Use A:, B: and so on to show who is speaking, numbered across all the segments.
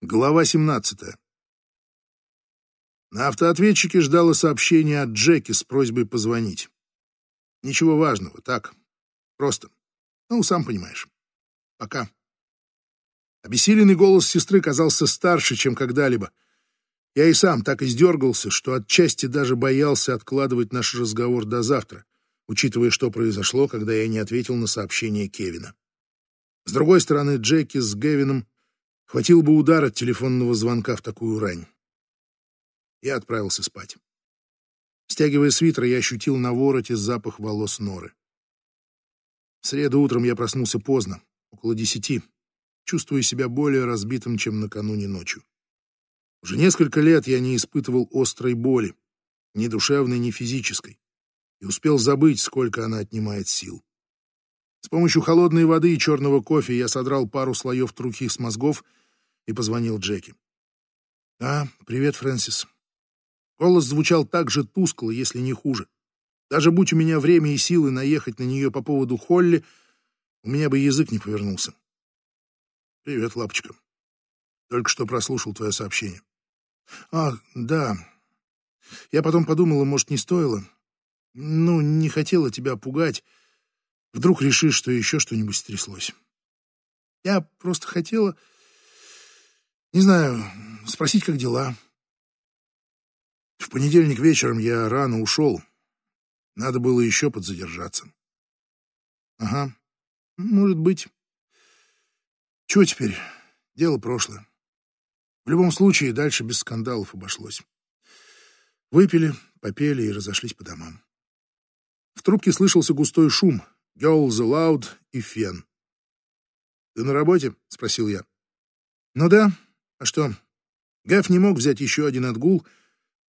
A: Глава 17. На автоответчике ждало сообщение от Джеки с просьбой позвонить. Ничего важного, так, просто. Ну, сам понимаешь. Пока. Обессиленный голос сестры казался старше, чем когда-либо. Я и сам так издергался, что отчасти даже боялся откладывать наш разговор до завтра, учитывая, что произошло, когда я не ответил на сообщение Кевина. С другой стороны, Джеки с Гевином хватил бы удар от телефонного звонка в такую рань. Я отправился спать. Стягивая свитер, я ощутил на вороте запах волос Норы. В среду утром я проснулся поздно, около десяти, чувствуя себя более разбитым, чем накануне ночью. Уже несколько лет я не испытывал острой боли, ни душевной, ни физической, и успел забыть, сколько она отнимает сил. С помощью холодной воды и черного кофе я содрал пару слоев трухи с мозгов и позвонил Джеки. «А, привет, Фрэнсис». Голос звучал так же тускло, если не хуже. Даже будь у меня время и силы наехать на нее по поводу Холли, у меня бы язык не повернулся. «Привет, лапочка. Только что прослушал твое сообщение». «А, да. Я потом подумала, может, не стоило. Ну, не хотела тебя пугать. Вдруг решишь, что еще что-нибудь стряслось. Я просто хотела, не знаю, спросить, как дела». В понедельник вечером я рано ушел. Надо было еще подзадержаться. Ага, может быть. Чего теперь? Дело прошлое. В любом случае, дальше без скандалов обошлось. Выпили, попели и разошлись по домам. В трубке слышался густой шум. Girl the Loud и фен. «Ты на работе?» — спросил я. «Ну да. А что? Гав не мог взять еще один отгул,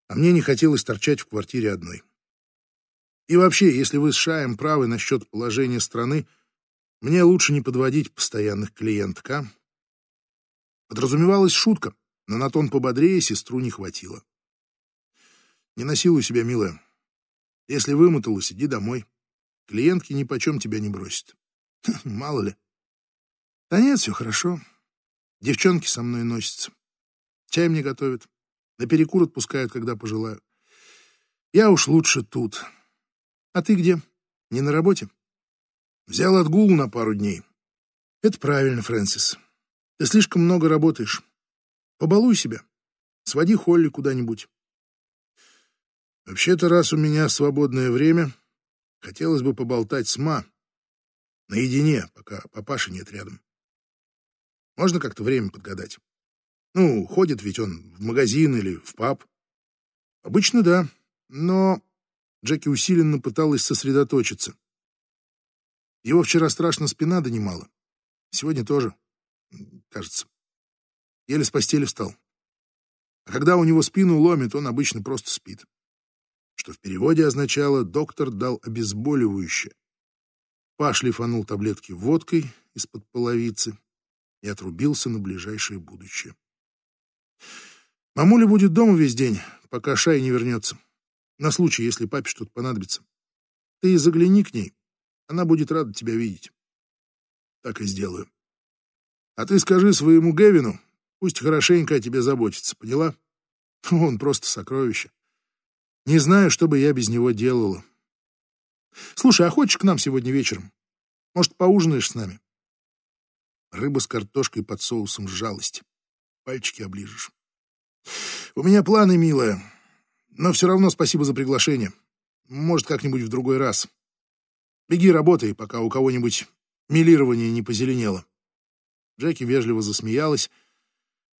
A: а мне не хотелось торчать в квартире одной. И вообще, если вы с Шаем правы насчет положения страны, мне лучше не подводить постоянных клиенток, а? Подразумевалась шутка, но на тон пободрее сестру не хватило. Не насилуй себя, милая. Если вымоталась, иди домой. Клиентки ни почем тебя не бросят. Мало ли. Да нет, все хорошо. Девчонки со мной носятся. Чай мне готовят. На перекур отпускают, когда пожелаю. Я уж лучше тут. А ты где? Не на работе? Взял отгул на пару дней. Это правильно, Фрэнсис. Ты слишком много работаешь. Побалуй себя. Своди Холли куда-нибудь. Вообще-то, раз у меня свободное время, хотелось бы поболтать с Ма. Наедине, пока папаши нет рядом. Можно как-то время подгадать? Ну, ходит ведь он в магазин или в паб. Обычно да, но Джеки усиленно пыталась сосредоточиться. Его вчера страшно спина донимала. Сегодня тоже, кажется. Еле с постели встал. А когда у него спину ломит, он обычно просто спит. Что в переводе означало «доктор дал обезболивающее». Паш лифанул таблетки водкой из-под половицы и отрубился на ближайшее будущее. Мамуля будет дома весь день, пока Шай не вернется. На случай, если папе что-то понадобится. Ты загляни к ней, она будет рада тебя видеть. Так и сделаю. А ты скажи своему Гевину, пусть хорошенько о тебе заботится, поняла? Он просто сокровище. Не знаю, что бы я без него делала. Слушай, а хочешь к нам сегодня вечером? Может, поужинаешь с нами? Рыба с картошкой под соусом жалости. Пальчики оближешь. У меня планы, милая. Но все равно спасибо за приглашение. Может, как-нибудь в другой раз. Беги, работай, пока у кого-нибудь милирование не позеленело. Джеки вежливо засмеялась.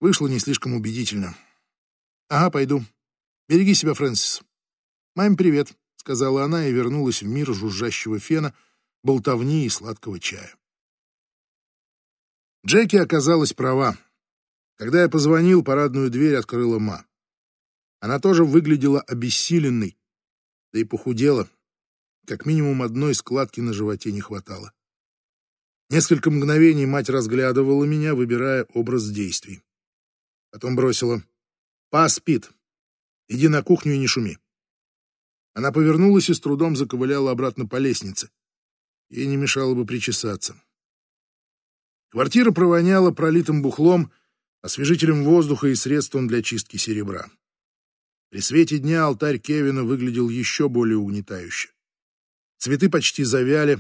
A: Вышло не слишком убедительно. Ага, пойду. Береги себя, Фрэнсис. Маме привет, сказала она и вернулась в мир жужжащего фена, болтовни и сладкого чая. Джеки оказалась права. Когда я позвонил, парадную дверь открыла Ма. Она тоже выглядела обессиленной, да и похудела. Как минимум одной складки на животе не хватало. Несколько мгновений мать разглядывала меня, выбирая образ действий. Потом бросила «Па спит. Иди на кухню и не шуми». Она повернулась и с трудом заковыляла обратно по лестнице. Ей не мешало бы причесаться. Квартира провоняла пролитым бухлом, освежителем воздуха и средством для чистки серебра. При свете дня алтарь Кевина выглядел еще более угнетающе. Цветы почти завяли,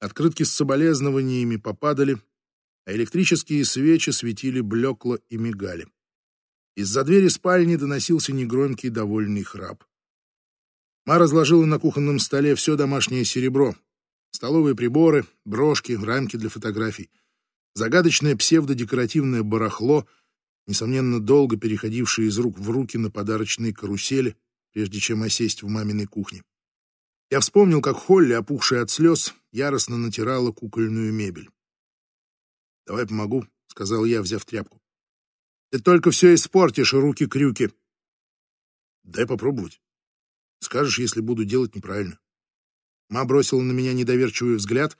A: открытки с соболезнованиями попадали, а электрические свечи светили блекло и мигали. Из-за двери спальни доносился негромкий довольный храп. Ма разложила на кухонном столе все домашнее серебро. Столовые приборы, брошки, рамки для фотографий. Загадочное псевдодекоративное барахло, несомненно, долго переходившее из рук в руки на подарочные карусели, прежде чем осесть в маминой кухне. Я вспомнил, как Холли, опухшая от слез, яростно натирала кукольную мебель. «Давай помогу», — сказал я, взяв тряпку. Ты только все испортишь, руки-крюки. Дай попробовать. Скажешь, если буду делать неправильно. Ма бросила на меня недоверчивый взгляд,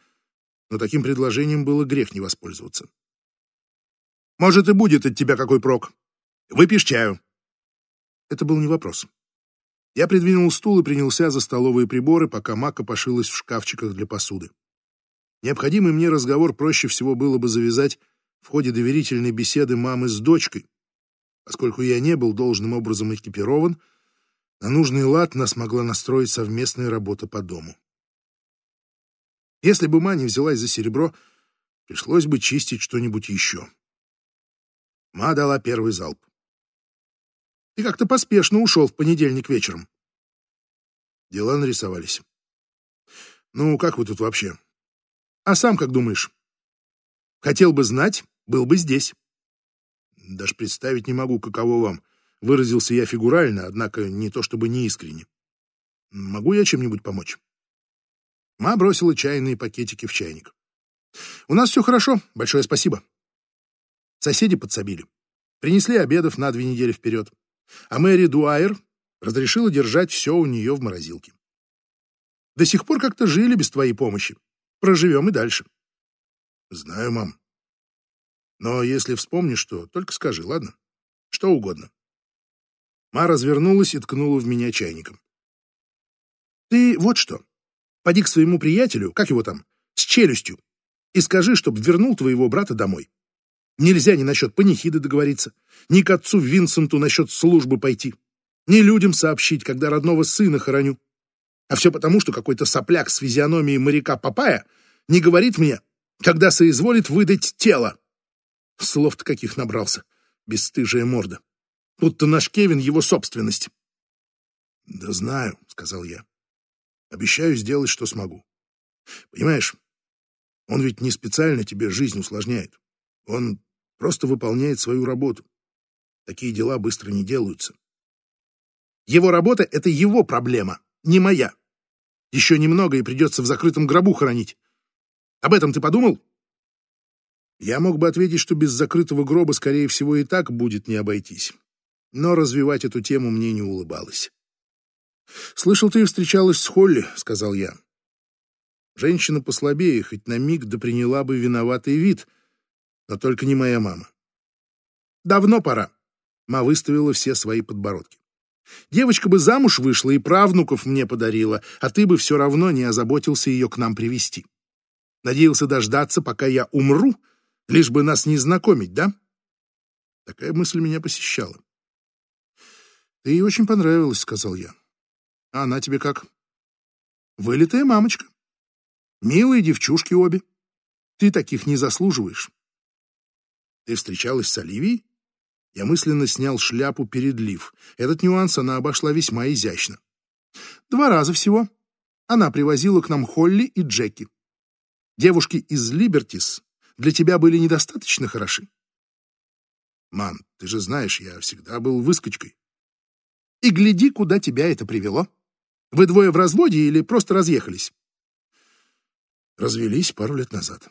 A: но таким предложением было грех не воспользоваться. Может, и будет от тебя какой прок. Выпьешь чаю. Это был не вопрос. Я придвинул стул и принялся за столовые приборы, пока Мака пошилась в шкафчиках для посуды. Необходимый мне разговор проще всего было бы завязать в ходе доверительной беседы мамы с дочкой. Поскольку я не был должным образом экипирован, на нужный лад нас могла настроить совместная работа по дому. Если бы Ма взялась за серебро, пришлось бы чистить что-нибудь еще. Ма дала первый залп. Ты как-то поспешно ушел в понедельник вечером. Дела нарисовались. Ну, как вы тут вообще? А сам как думаешь? Хотел бы знать, был бы здесь. Даже представить не могу, каково вам. Выразился я фигурально, однако не то чтобы не искренне. Могу я чем-нибудь помочь? Ма бросила чайные пакетики в чайник. У нас все хорошо, большое спасибо. Соседи подсобили. Принесли обедов на две недели вперед. А Мэри Дуайер разрешила держать все у нее в морозилке. До сих пор как-то жили без твоей помощи. Проживем и дальше. Знаю, мам. Но если вспомнишь, что, только скажи, ладно? Что угодно. Ма развернулась и ткнула в меня чайником. Ты вот что. Поди к своему приятелю, как его там, с челюстью, и скажи, чтоб вернул твоего брата домой. Нельзя ни насчет панихиды договориться, ни к отцу Винсенту насчет службы пойти, ни людям сообщить, когда родного сына хороню. А все потому, что какой-то сопляк с физиономией моряка Папая не говорит мне, когда соизволит выдать тело. Слов-то каких набрался, бесстыжая морда. Будто наш Кевин его собственность. «Да знаю», — сказал я. «Обещаю сделать, что смогу. Понимаешь, он ведь не специально тебе жизнь усложняет. Он просто выполняет свою работу. Такие дела быстро не делаются. Его работа — это его проблема, не моя. Еще немного, и придется в закрытом гробу хоронить. Об этом ты подумал?» Я мог бы ответить, что без закрытого гроба, скорее всего, и так будет не обойтись. Но развивать эту тему мне не улыбалось. «Слышал, ты встречалась с Холли», — сказал я. Женщина послабее, хоть на миг да приняла бы виноватый вид, но только не моя мама. «Давно пора», — ма выставила все свои подбородки. «Девочка бы замуж вышла и правнуков мне подарила, а ты бы все равно не озаботился ее к нам привести. Надеялся дождаться, пока я умру, — Лишь бы нас не знакомить, да? Такая мысль меня посещала. Ты ей очень понравилась, сказал я. А она тебе как? Вылитая мамочка. Милые девчушки обе. Ты таких не заслуживаешь. Ты встречалась с Оливией? Я мысленно снял шляпу перед Лив. Этот нюанс она обошла весьма изящно. Два раза всего. Она привозила к нам Холли и Джеки. Девушки из Либертис для тебя были недостаточно хороши? Мам, ты же знаешь, я всегда был выскочкой. И гляди, куда тебя это привело. Вы двое в разводе или просто разъехались? Развелись пару лет назад.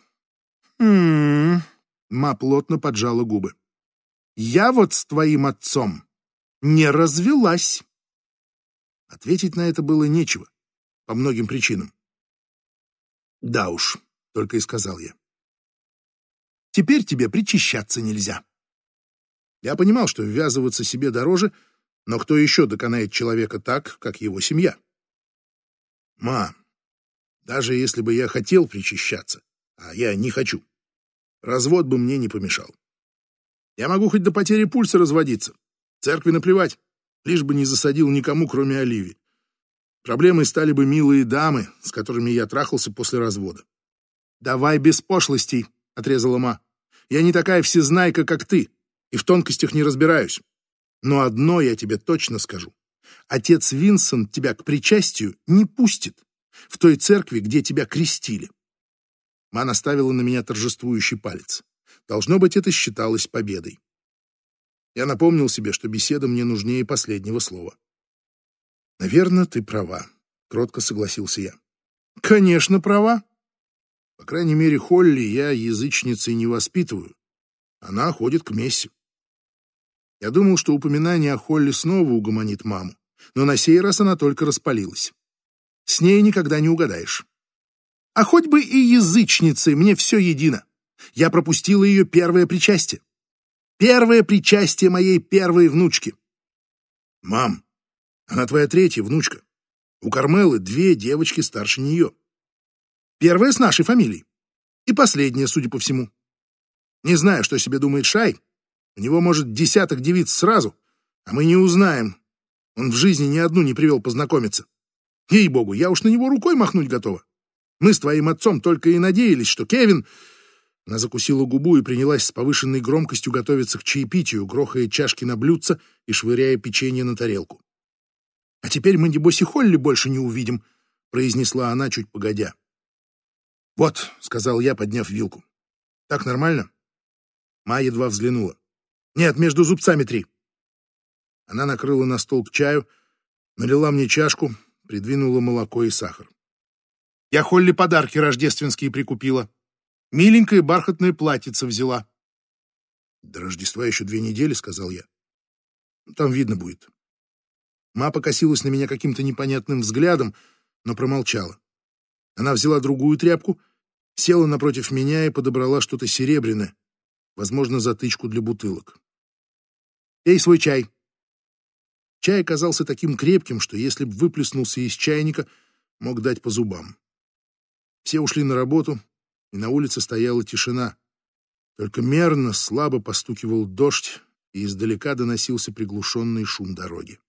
A: Хм. Ма плотно поджала губы. Я вот с твоим отцом не развелась. Ответить на это было нечего, по многим причинам. Да уж, только и сказал я. Теперь тебе причащаться нельзя. Я понимал, что ввязываться себе дороже, но кто еще доконает человека так, как его семья? Ма, даже если бы я хотел причащаться, а я не хочу, развод бы мне не помешал. Я могу хоть до потери пульса разводиться. Церкви наплевать, лишь бы не засадил никому, кроме Оливии. Проблемой стали бы милые дамы, с которыми я трахался после развода. «Давай без пошлостей», — отрезала Ма. «Я не такая всезнайка, как ты, и в тонкостях не разбираюсь. Но одно я тебе точно скажу. Отец Винсент тебя к причастию не пустит в той церкви, где тебя крестили». Ма наставила на меня торжествующий палец. Должно быть, это считалось победой. Я напомнил себе, что беседа мне нужнее последнего слова. «Наверное, ты права», — кротко согласился я. «Конечно, права. По крайней мере, Холли я язычницей не воспитываю. Она ходит к мессе. Я думал, что упоминание о Холли снова угомонит маму, но на сей раз она только распалилась. С ней никогда не угадаешь. А хоть бы и язычницей, мне все едино. Я пропустила ее первое причастие. Первое причастие моей первой внучки. Мам, она твоя третья внучка. У Кармелы две девочки старше нее. Первая с нашей фамилией. И последняя, судя по всему. Не знаю, что себе думает Шай. У него, может, десяток девиц сразу, а мы не узнаем. Он в жизни ни одну не привел познакомиться. Ей-богу, я уж на него рукой махнуть готова. Мы с твоим отцом только и надеялись, что Кевин... Она закусила губу и принялась с повышенной громкостью готовиться к чаепитию, грохая чашки на блюдце и швыряя печенье на тарелку. «А теперь мы, небось, и Холли больше не увидим», — произнесла она чуть погодя. «Вот», — сказал я, подняв вилку. «Так нормально?» Ма едва взглянула. «Нет, между зубцами три». Она накрыла на стол к чаю, налила мне чашку, придвинула молоко и сахар. «Я Холли подарки рождественские прикупила. Миленькое бархатное платьице взяла». «До Рождества еще две недели», — сказал я. «Там видно будет». Ма покосилась на меня каким-то непонятным взглядом, но промолчала. Она взяла другую тряпку, села напротив меня и подобрала что-то серебряное, возможно, затычку для бутылок. «Пей свой чай». Чай оказался таким крепким, что если б выплеснулся из чайника, мог дать по зубам. Все ушли на работу, и на улице стояла тишина. Только мерно, слабо постукивал дождь, и издалека доносился приглушенный шум дороги.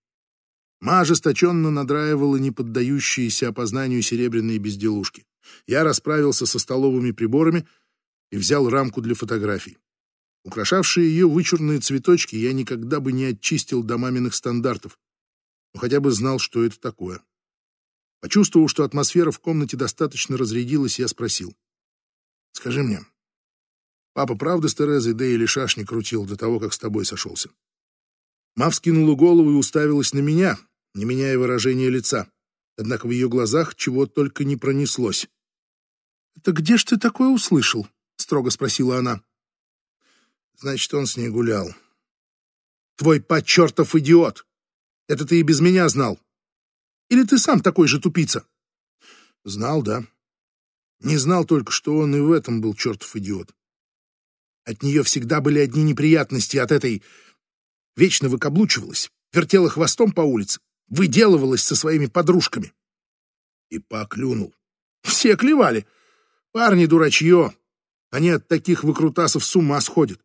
A: Ма ожесточенно надраивала неподдающиеся опознанию серебряные безделушки. Я расправился со столовыми приборами и взял рамку для фотографий. Украшавшие ее вычурные цветочки я никогда бы не очистил до маминых стандартов, но хотя бы знал, что это такое. Почувствовав, что атмосфера в комнате достаточно разрядилась, я спросил. «Скажи мне, папа правда с Терезой Дейли шашни крутил до того, как с тобой сошелся?» Ма вскинула голову и уставилась на меня, не меняя выражения лица. Однако в ее глазах чего только не пронеслось. «Это где ж ты такое услышал?» — строго спросила она. «Значит, он с ней гулял». «Твой подчертов идиот! Это ты и без меня знал. Или ты сам такой же тупица?» «Знал, да. Не знал только, что он и в этом был чертов идиот. От нее всегда были одни неприятности от этой... Вечно выкаблучивалась, вертела хвостом по улице, выделывалась со своими подружками. И поклюнул. Все клевали. Парни дурачье. Они от таких выкрутасов с ума сходят.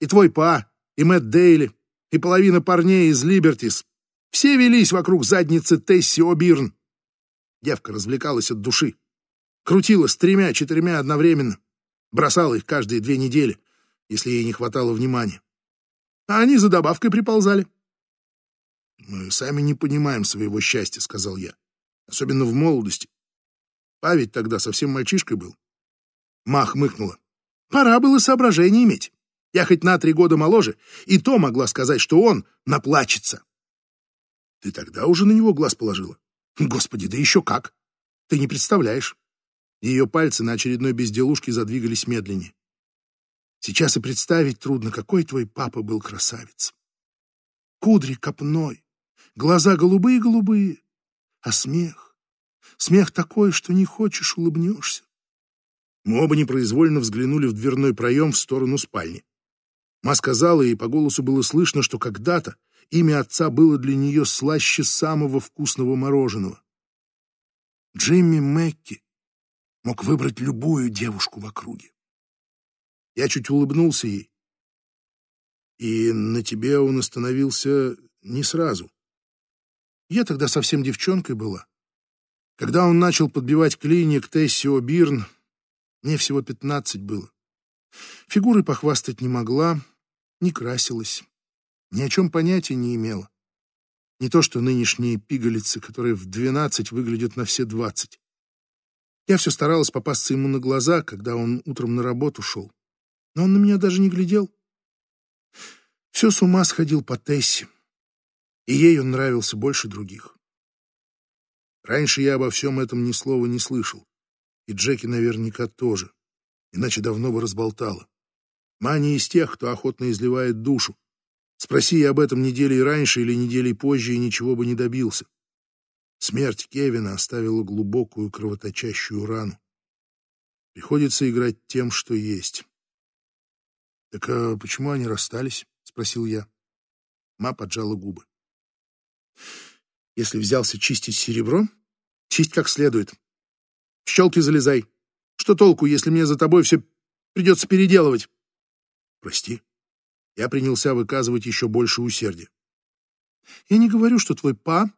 A: И твой па, и Мэтт Дейли, и половина парней из Либертис. Все велись вокруг задницы Тесси О'Бирн. Девка развлекалась от души. Крутила с тремя-четырьмя одновременно. Бросала их каждые две недели, если ей не хватало внимания. А они за добавкой приползали. «Мы сами не понимаем своего счастья», — сказал я. «Особенно в молодости. Па ведь тогда совсем мальчишкой был». Мах мыкнула. «Пора было соображение иметь. Я хоть на три года моложе, и то могла сказать, что он наплачется». «Ты тогда уже на него глаз положила?» «Господи, да еще как! Ты не представляешь». Ее пальцы на очередной безделушке задвигались медленнее. Сейчас и представить трудно, какой твой папа был красавец. Кудри копной, глаза голубые-голубые, а смех, смех такой, что не хочешь, улыбнешься. Мы оба непроизвольно взглянули в дверной проем в сторону спальни. Ма сказала, и по голосу было слышно, что когда-то имя отца было для нее слаще самого вкусного мороженого. Джимми Мэкки мог выбрать любую девушку в округе. Я чуть улыбнулся ей. И на тебе он остановился не сразу. Я тогда совсем девчонкой была. Когда он начал подбивать клинья к Тесси О'Бирн, мне всего пятнадцать было. Фигурой похвастать не могла, не красилась, ни о чем понятия не имела. Не то что нынешние пигалицы, которые в двенадцать выглядят на все двадцать. Я все старалась попасться ему на глаза, когда он утром на работу шел. Но он на меня даже не глядел. Все с ума сходил по Тессе, и ей он нравился больше других. Раньше я обо всем этом ни слова не слышал, и Джеки наверняка тоже, иначе давно бы разболтала. Мания из тех, кто охотно изливает душу. Спроси я об этом недели раньше или недели позже, и ничего бы не добился. Смерть Кевина оставила глубокую кровоточащую рану. Приходится играть тем, что есть. — Так а почему они расстались? — спросил я. Ма поджала губы. — Если взялся чистить серебро, чисть как следует. В щелки залезай. Что толку, если мне за тобой все придется переделывать? — Прости. Я принялся выказывать еще больше усердия. — Я не говорю, что твой па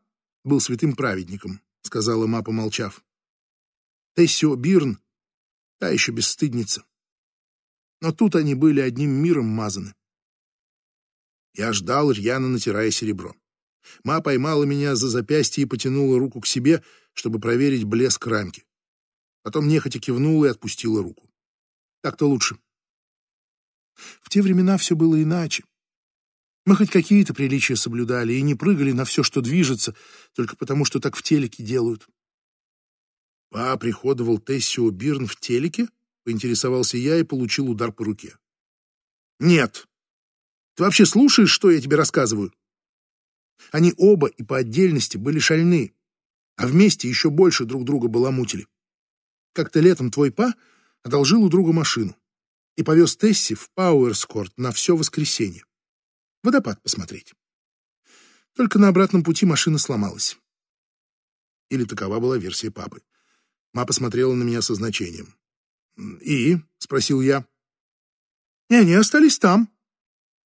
A: был святым праведником, — сказала Ма, помолчав. Тессио Бирн — та еще бесстыдница. Но тут они были одним миром мазаны. Я ждал, рьяно натирая серебро. Ма поймала меня за запястье и потянула руку к себе, чтобы проверить блеск рамки. Потом нехотя кивнула и отпустила руку. Так-то лучше. В те времена все было иначе. Мы хоть какие-то приличия соблюдали и не прыгали на все, что движется, только потому, что так в телеке делают. Па приходовал Тессио Бирн в телеке? Поинтересовался я и получил удар по руке. Нет. Ты вообще слушаешь, что я тебе рассказываю? Они оба и по отдельности были шальны, а вместе еще больше друг друга баламутили. Как-то летом твой па одолжил у друга машину и повез Тесси в Пауэрскорт на все воскресенье водопад посмотреть. Только на обратном пути машина сломалась. Или такова была версия папы. Ма посмотрела на меня со значением. «И?» — спросил я. «И они остались там.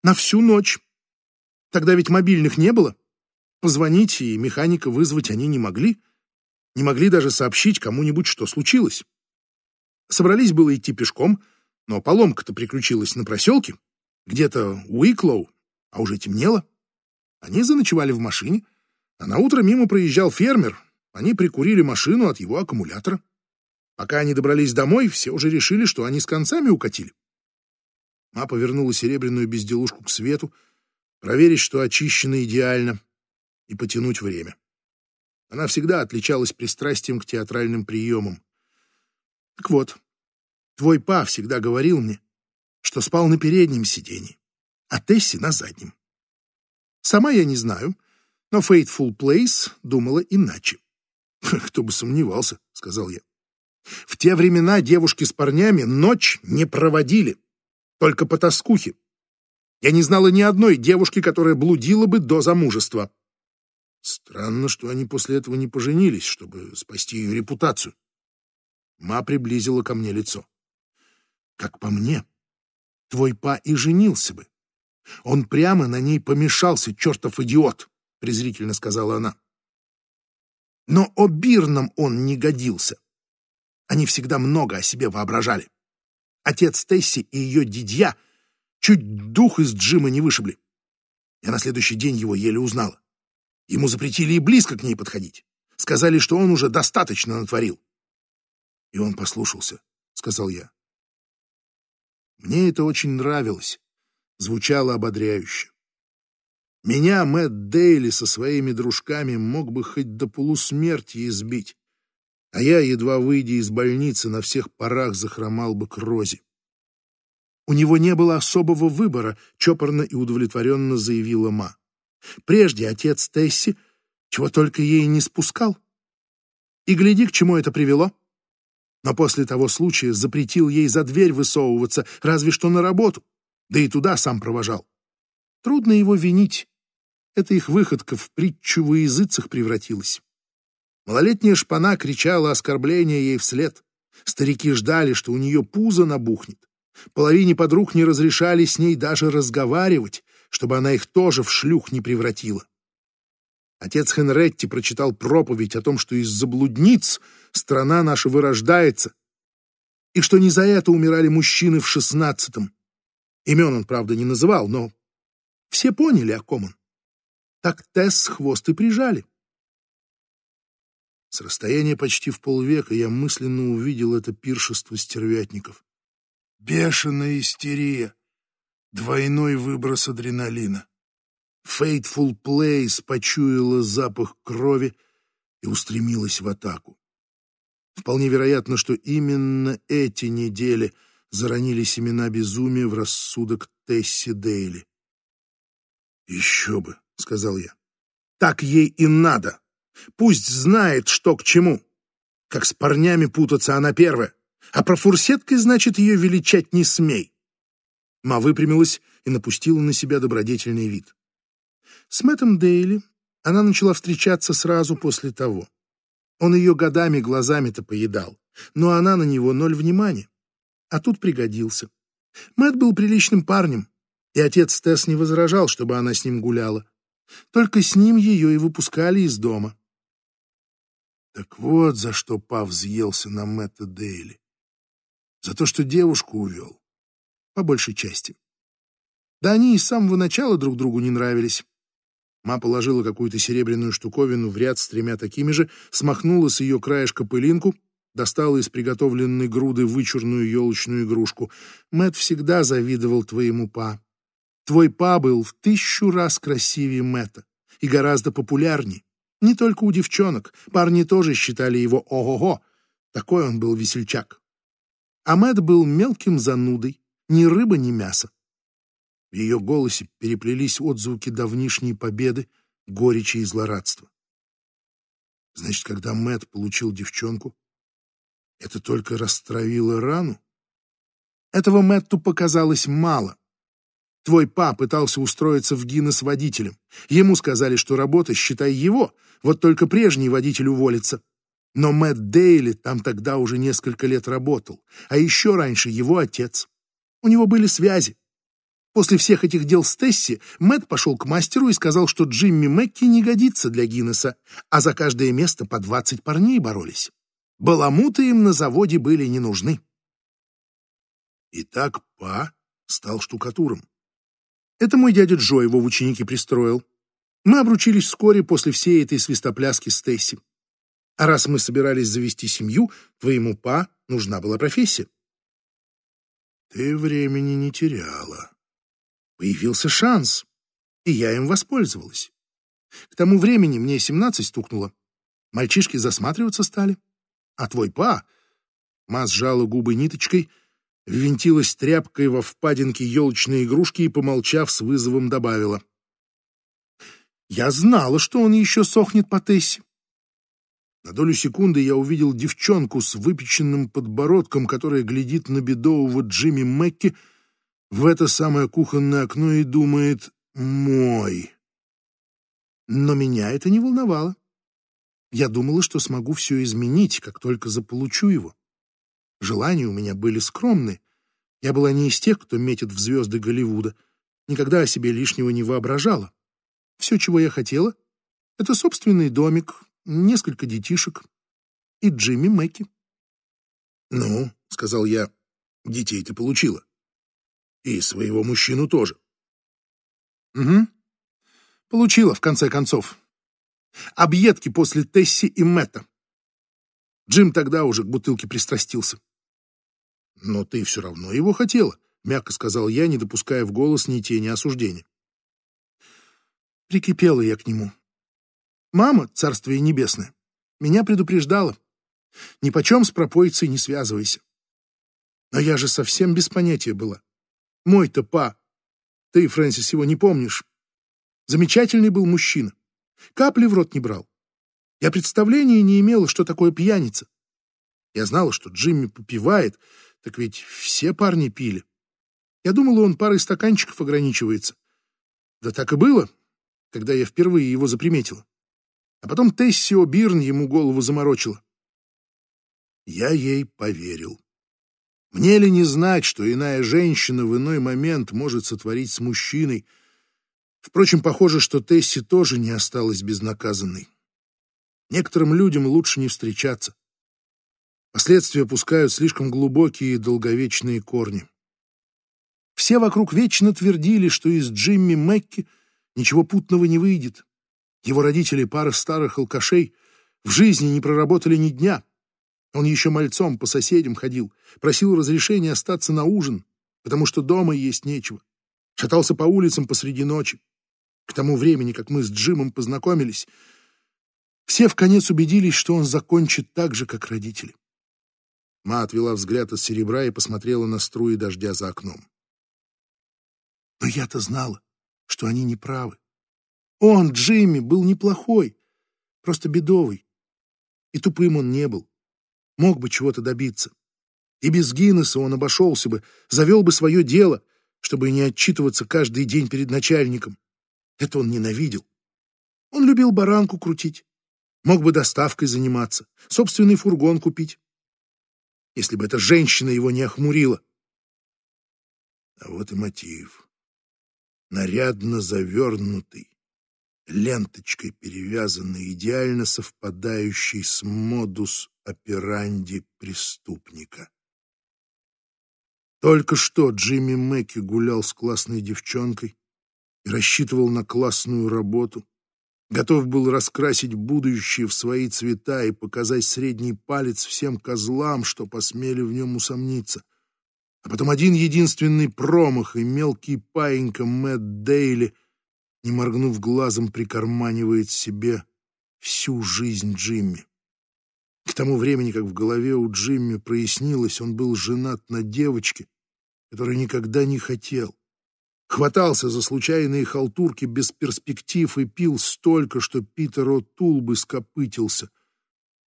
A: На всю ночь. Тогда ведь мобильных не было. Позвонить и механика вызвать они не могли. Не могли даже сообщить кому-нибудь, что случилось. Собрались было идти пешком, но поломка-то приключилась на проселке. Где-то Уиклоу, а уже темнело. Они заночевали в машине, а на утро мимо проезжал фермер. Они прикурили машину от его аккумулятора. Пока они добрались домой, все уже решили, что они с концами укатили. Ма повернула серебряную безделушку к свету, проверить, что очищено идеально, и потянуть время. Она всегда отличалась пристрастием к театральным приемам. Так вот, твой па всегда говорил мне, что спал на переднем сиденье а Тесси на заднем. Сама я не знаю, но Faithful Place думала иначе. «Кто бы сомневался», — сказал я. «В те времена девушки с парнями ночь не проводили, только по тоскухе. Я не знала ни одной девушки, которая блудила бы до замужества». Странно, что они после этого не поженились, чтобы спасти ее репутацию. Ма приблизила ко мне лицо. «Как по мне, твой па и женился бы. Он прямо на ней помешался, чертов идиот, презрительно сказала она. Но обирном он не годился. Они всегда много о себе воображали. Отец Тесси и ее дидья чуть дух из Джима не вышибли. Я на следующий день его еле узнала. Ему запретили и близко к ней подходить. Сказали, что он уже достаточно натворил. И он послушался, сказал я. Мне это очень нравилось звучало ободряюще. Меня Мэтт Дейли со своими дружками мог бы хоть до полусмерти избить, а я, едва выйдя из больницы, на всех парах захромал бы к Розе. У него не было особого выбора, чопорно и удовлетворенно заявила Ма. Прежде отец Тесси чего только ей не спускал. И гляди, к чему это привело. Но после того случая запретил ей за дверь высовываться, разве что на работу да и туда сам провожал. Трудно его винить. Это их выходка в притчу во языцах превратилась. Малолетняя шпана кричала оскорбления ей вслед. Старики ждали, что у нее пузо набухнет. Половине подруг не разрешали с ней даже разговаривать, чтобы она их тоже в шлюх не превратила. Отец Хенретти прочитал проповедь о том, что из-за блудниц страна наша вырождается, и что не за это умирали мужчины в шестнадцатом. Имен он, правда, не называл, но все поняли, о ком он. Так Тесс хвост и прижали. С расстояния почти в полвека я мысленно увидел это пиршество стервятников. Бешеная истерия, двойной выброс адреналина. Фейтфул Плейс почуяла запах крови и устремилась в атаку. Вполне вероятно, что именно эти недели заронили семена безумия в рассудок Тесси Дейли. «Еще бы», — сказал я. «Так ей и надо. Пусть знает, что к чему. Как с парнями путаться она первая, а про фурсеткой, значит, ее величать не смей». Ма выпрямилась и напустила на себя добродетельный вид. С Мэттом Дейли она начала встречаться сразу после того. Он ее годами глазами-то поедал, но она на него ноль внимания. А тут пригодился. Мэтт был приличным парнем, и отец Тесс не возражал, чтобы она с ним гуляла. Только с ним ее и выпускали из дома. Так вот за что Пав взъелся на Мэтта Дейли. За то, что девушку увел. По большей части. Да они и с самого начала друг другу не нравились. Ма положила какую-то серебряную штуковину в ряд с тремя такими же, смахнула с ее краешка пылинку, достала из приготовленной груды вычурную елочную игрушку. Мэт всегда завидовал твоему па. Твой па был в тысячу раз красивее Мэтта и гораздо популярнее. Не только у девчонок, парни тоже считали его ого-го. Такой он был весельчак. А Мэтт был мелким занудой, ни рыба, ни мясо. В ее голосе переплелись отзвуки давнишней победы, горечи и злорадства. Значит, когда Мэт получил девчонку, это только растравило рану? Этого Мэтту показалось мало. Твой па пытался устроиться в Гиннес водителем. Ему сказали, что работа, считай его, вот только прежний водитель уволится. Но Мэтт Дейли там тогда уже несколько лет работал, а еще раньше его отец. У него были связи. После всех этих дел с Тесси Мэтт пошел к мастеру и сказал, что Джимми Мэкки не годится для Гиннесса, а за каждое место по двадцать парней боролись. Баламуты им на заводе были не нужны. Итак, Па стал штукатуром. Это мой дядя Джо его в ученики пристроил. Мы обручились вскоре после всей этой свистопляски с Тесси. А раз мы собирались завести семью, твоему Па нужна была профессия. Ты времени не теряла, Появился шанс, и я им воспользовалась. К тому времени мне семнадцать стукнуло. Мальчишки засматриваться стали. А твой па... Ма сжала губы ниточкой, ввинтилась тряпкой во впадинке елочной игрушки и, помолчав, с вызовом добавила. «Я знала, что он еще сохнет по Тессе. На долю секунды я увидел девчонку с выпеченным подбородком, которая глядит на бедового Джимми Мэкки, в это самое кухонное окно и думает «мой». Но меня это не волновало. Я думала, что смогу все изменить, как только заполучу его. Желания у меня были скромны. Я была не из тех, кто метит в звезды Голливуда. Никогда о себе лишнего не воображала. Все, чего я хотела, это собственный домик, несколько детишек и Джимми Мэкки. «Ну», — сказал я, — «детей ты получила». И своего мужчину тоже. Угу. Получила, в конце концов. Объедки после Тесси и Мэтта. Джим тогда уже к бутылке пристрастился. Но ты все равно его хотела, мягко сказал я, не допуская в голос ни тени осуждения. Прикипела я к нему. Мама, царствие небесное, меня предупреждала. Ни почем с пропоицей не связывайся. Но я же совсем без понятия была. Мой-то па. Ты, Фрэнсис, его не помнишь. Замечательный был мужчина. Капли в рот не брал. Я представления не имела, что такое пьяница. Я знала, что Джимми попивает, так ведь все парни пили. Я думала, он парой стаканчиков ограничивается. Да так и было, когда я впервые его заприметила. А потом Тессио Бирн ему голову заморочила. Я ей поверил. Мне ли не знать, что иная женщина в иной момент может сотворить с мужчиной, Впрочем, похоже, что Тесси тоже не осталась безнаказанной. Некоторым людям лучше не встречаться. Последствия пускают слишком глубокие и долговечные корни. Все вокруг вечно твердили, что из Джимми Мэкки ничего путного не выйдет. Его родители, пара старых алкашей, в жизни не проработали ни дня. Он еще мальцом по соседям ходил, просил разрешения остаться на ужин, потому что дома есть нечего. Шатался по улицам посреди ночи. К тому времени, как мы с Джимом познакомились, все в конец убедились, что он закончит так же, как родители. Ма отвела взгляд от серебра и посмотрела на струи дождя за окном. Но я-то знала, что они не правы. Он, Джимми, был неплохой, просто бедовый. И тупым он не был. Мог бы чего-то добиться. И без Гиннесса он обошелся бы, завел бы свое дело, чтобы не отчитываться каждый день перед начальником. Это он ненавидел. Он любил баранку крутить. Мог бы доставкой заниматься, собственный фургон купить. Если бы эта женщина его не охмурила. А вот и мотив. Нарядно завернутый, ленточкой перевязанный, идеально совпадающий с модус операнди преступника. Только что Джимми Мэкки гулял с классной девчонкой, и рассчитывал на классную работу, готов был раскрасить будущее в свои цвета и показать средний палец всем козлам, что посмели в нем усомниться. А потом один единственный промах, и мелкий паинька Мэтт Дейли, не моргнув глазом, прикарманивает себе всю жизнь Джимми. К тому времени, как в голове у Джимми прояснилось, он был женат на девочке, которой никогда не хотел хватался за случайные халтурки без перспектив и пил столько, что Питер О'Тул бы скопытился.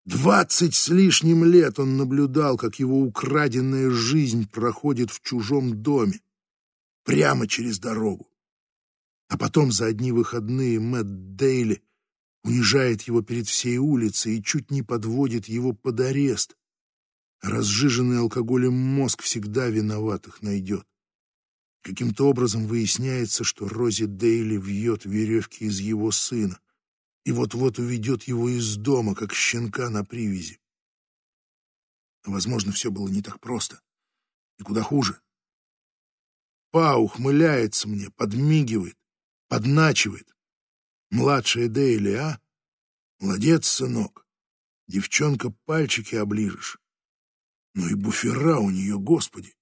A: Двадцать с лишним лет он наблюдал, как его украденная жизнь проходит в чужом доме, прямо через дорогу. А потом за одни выходные Мэтт Дейли унижает его перед всей улицей и чуть не подводит его под арест. Разжиженный алкоголем мозг всегда виноватых найдет. Каким-то образом выясняется, что Рози Дейли вьет веревки из его сына и вот-вот уведет его из дома, как щенка на привязи. Возможно, все было не так просто. И куда хуже. Па ухмыляется мне, подмигивает, подначивает. Младшая Дейли, а? Молодец, сынок. Девчонка пальчики оближешь. Ну и буфера у нее, господи.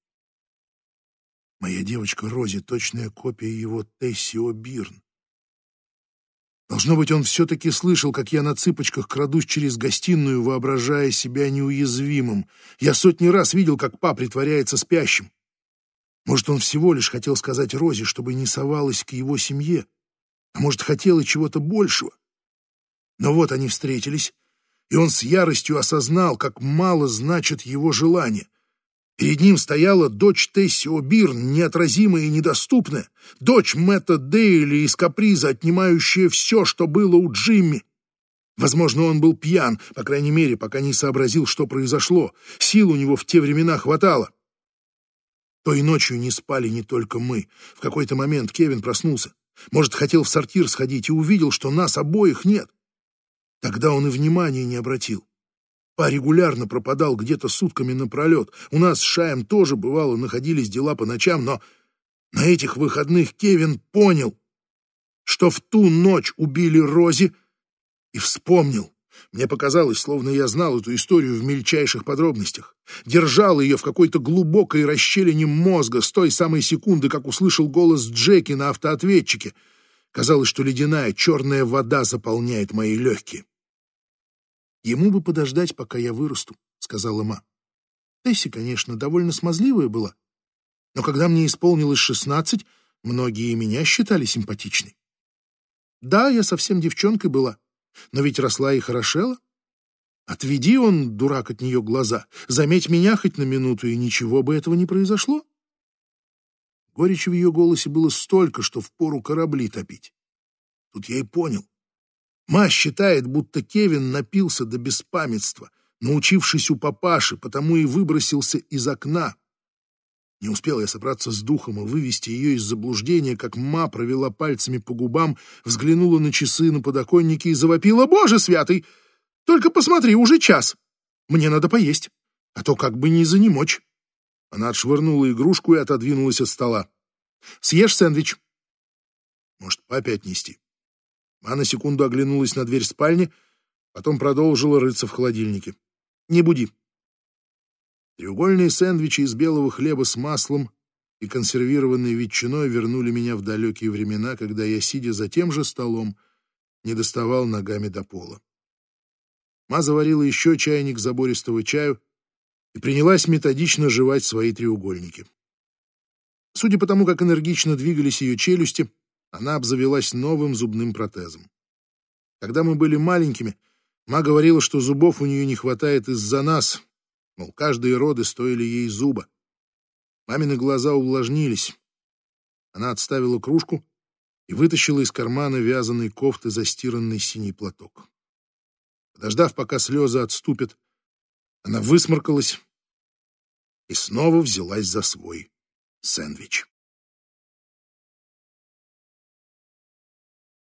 A: Моя девочка Рози — точная копия его Тессио Бирн. Должно быть, он все-таки слышал, как я на цыпочках крадусь через гостиную, воображая себя неуязвимым. Я сотни раз видел, как па притворяется спящим. Может, он всего лишь хотел сказать Розе, чтобы не совалась к его семье, а может, и чего-то большего. Но вот они встретились, и он с яростью осознал, как мало значит его желание. Перед ним стояла дочь Тесси О'Бирн, неотразимая и недоступная, дочь Мэтта Дейли из каприза, отнимающая все, что было у Джимми. Возможно, он был пьян, по крайней мере, пока не сообразил, что произошло. Сил у него в те времена хватало. Той ночью не спали не только мы. В какой-то момент Кевин проснулся. Может, хотел в сортир сходить и увидел, что нас обоих нет. Тогда он и внимания не обратил. Па регулярно пропадал где-то сутками напролет. У нас с Шаем тоже, бывало, находились дела по ночам, но на этих выходных Кевин понял, что в ту ночь убили Рози, и вспомнил. Мне показалось, словно я знал эту историю в мельчайших подробностях. Держал ее в какой-то глубокой расщелине мозга с той самой секунды, как услышал голос Джеки на автоответчике. Казалось, что ледяная черная вода заполняет мои легкие. Ему бы подождать, пока я вырасту, сказала Ма. Тесси, конечно, довольно смазливая была, но когда мне исполнилось шестнадцать, многие меня считали симпатичной. Да, я совсем девчонкой была, но ведь росла и хорошела. Отведи он, дурак, от нее глаза, заметь меня хоть на минуту, и ничего бы этого не произошло. Горечи в ее голосе было столько, что впору корабли топить. Тут я и понял. Ма считает, будто Кевин напился до беспамятства, научившись у папаши, потому и выбросился из окна. Не успел я собраться с духом и вывести ее из заблуждения, как ма провела пальцами по губам, взглянула на часы на подоконнике и завопила «Боже святый! Только посмотри, уже час! Мне надо поесть, а то как бы не занемочь!» Она отшвырнула игрушку и отодвинулась от стола. «Съешь сэндвич?» «Может, папе отнести?» Ма на секунду оглянулась на дверь спальни, потом продолжила рыться в холодильнике. «Не буди, Треугольные сэндвичи из белого хлеба с маслом и консервированной ветчиной вернули меня в далекие времена, когда я, сидя за тем же столом, не доставал ногами до пола. Ма заварила еще чайник забористого чаю и принялась методично жевать свои треугольники. Судя по тому, как энергично двигались ее челюсти, она обзавелась новым зубным протезом. Когда мы были маленькими, Ма говорила, что зубов у нее не хватает из-за нас, Мол, каждые роды стоили ей зуба. Мамины глаза увлажнились. Она отставила кружку и вытащила из кармана вязаной кофты застиранный синий платок. Подождав, пока слезы отступят, она высморкалась и снова взялась за свой сэндвич.